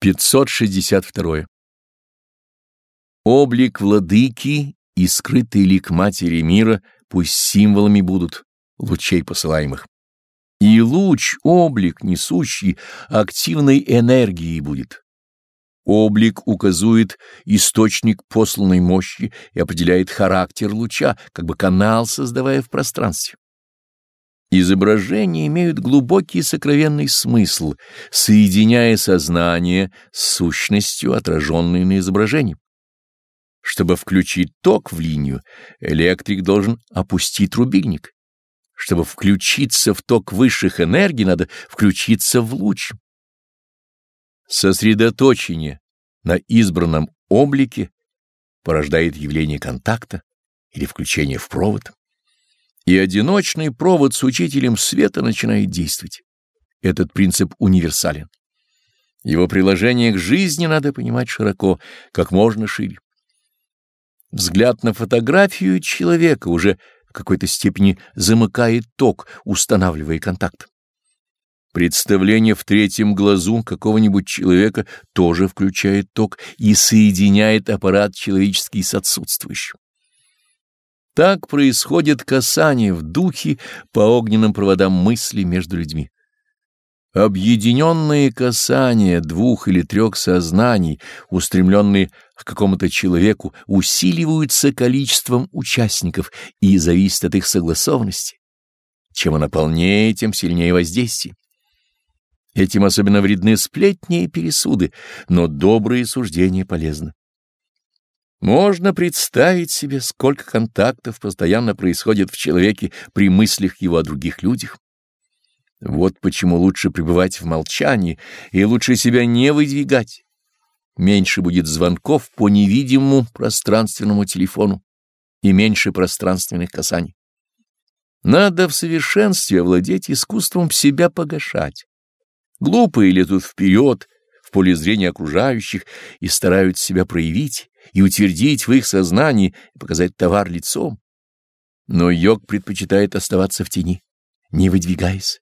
562. Облик владыки и скрытый лик матери мира пусть символами будут лучей посылаемых. И луч, облик, несущий активной энергии будет. Облик указует источник посланной мощи и определяет характер луча, как бы канал создавая в пространстве. Изображения имеют глубокий сокровенный смысл, соединяя сознание с сущностью, отраженной на изображении. Чтобы включить ток в линию, электрик должен опустить рубильник. Чтобы включиться в ток высших энергий, надо включиться в луч. Сосредоточение на избранном облике порождает явление контакта или включение в провод и одиночный провод с учителем света начинает действовать. Этот принцип универсален. Его приложение к жизни надо понимать широко, как можно шире. Взгляд на фотографию человека уже в какой-то степени замыкает ток, устанавливая контакт. Представление в третьем глазу какого-нибудь человека тоже включает ток и соединяет аппарат человеческий с отсутствующим. Так происходит касание в духе по огненным проводам мысли между людьми. Объединенные касания двух или трех сознаний, устремленные к какому-то человеку, усиливаются количеством участников и зависят от их согласованности. Чем она полнее, тем сильнее воздействие. Этим особенно вредны сплетни и пересуды, но добрые суждения полезны. Можно представить себе, сколько контактов постоянно происходит в человеке при мыслях его о других людях. Вот почему лучше пребывать в молчании и лучше себя не выдвигать. Меньше будет звонков по невидимому пространственному телефону и меньше пространственных касаний. Надо в совершенстве овладеть искусством себя погашать. Глупые летут вперед, в поле зрения окружающих, и стараются себя проявить, и утвердить в их сознании и показать товар лицом. Но йог предпочитает оставаться в тени, не выдвигаясь.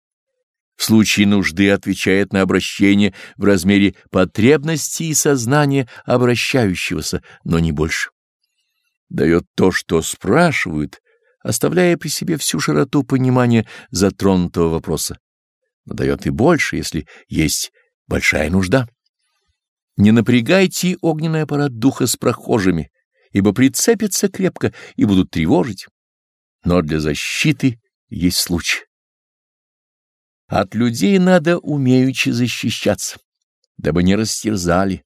В случае нужды отвечает на обращение в размере потребности и сознания обращающегося, но не больше. Дает то, что спрашивают, оставляя при себе всю широту понимания затронутого вопроса. Но дает и больше, если есть большая нужда. Не напрягайте огненный аппарат духа с прохожими, ибо прицепятся крепко и будут тревожить. Но для защиты есть случай. От людей надо умеючи защищаться, дабы не растерзали.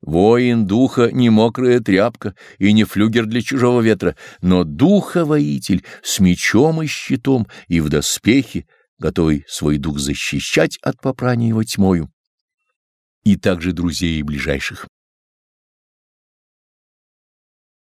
Воин духа не мокрая тряпка и не флюгер для чужого ветра, но духа-воитель с мечом и щитом и в доспехе, готовый свой дух защищать от попрания его тьмою и также друзей и ближайших.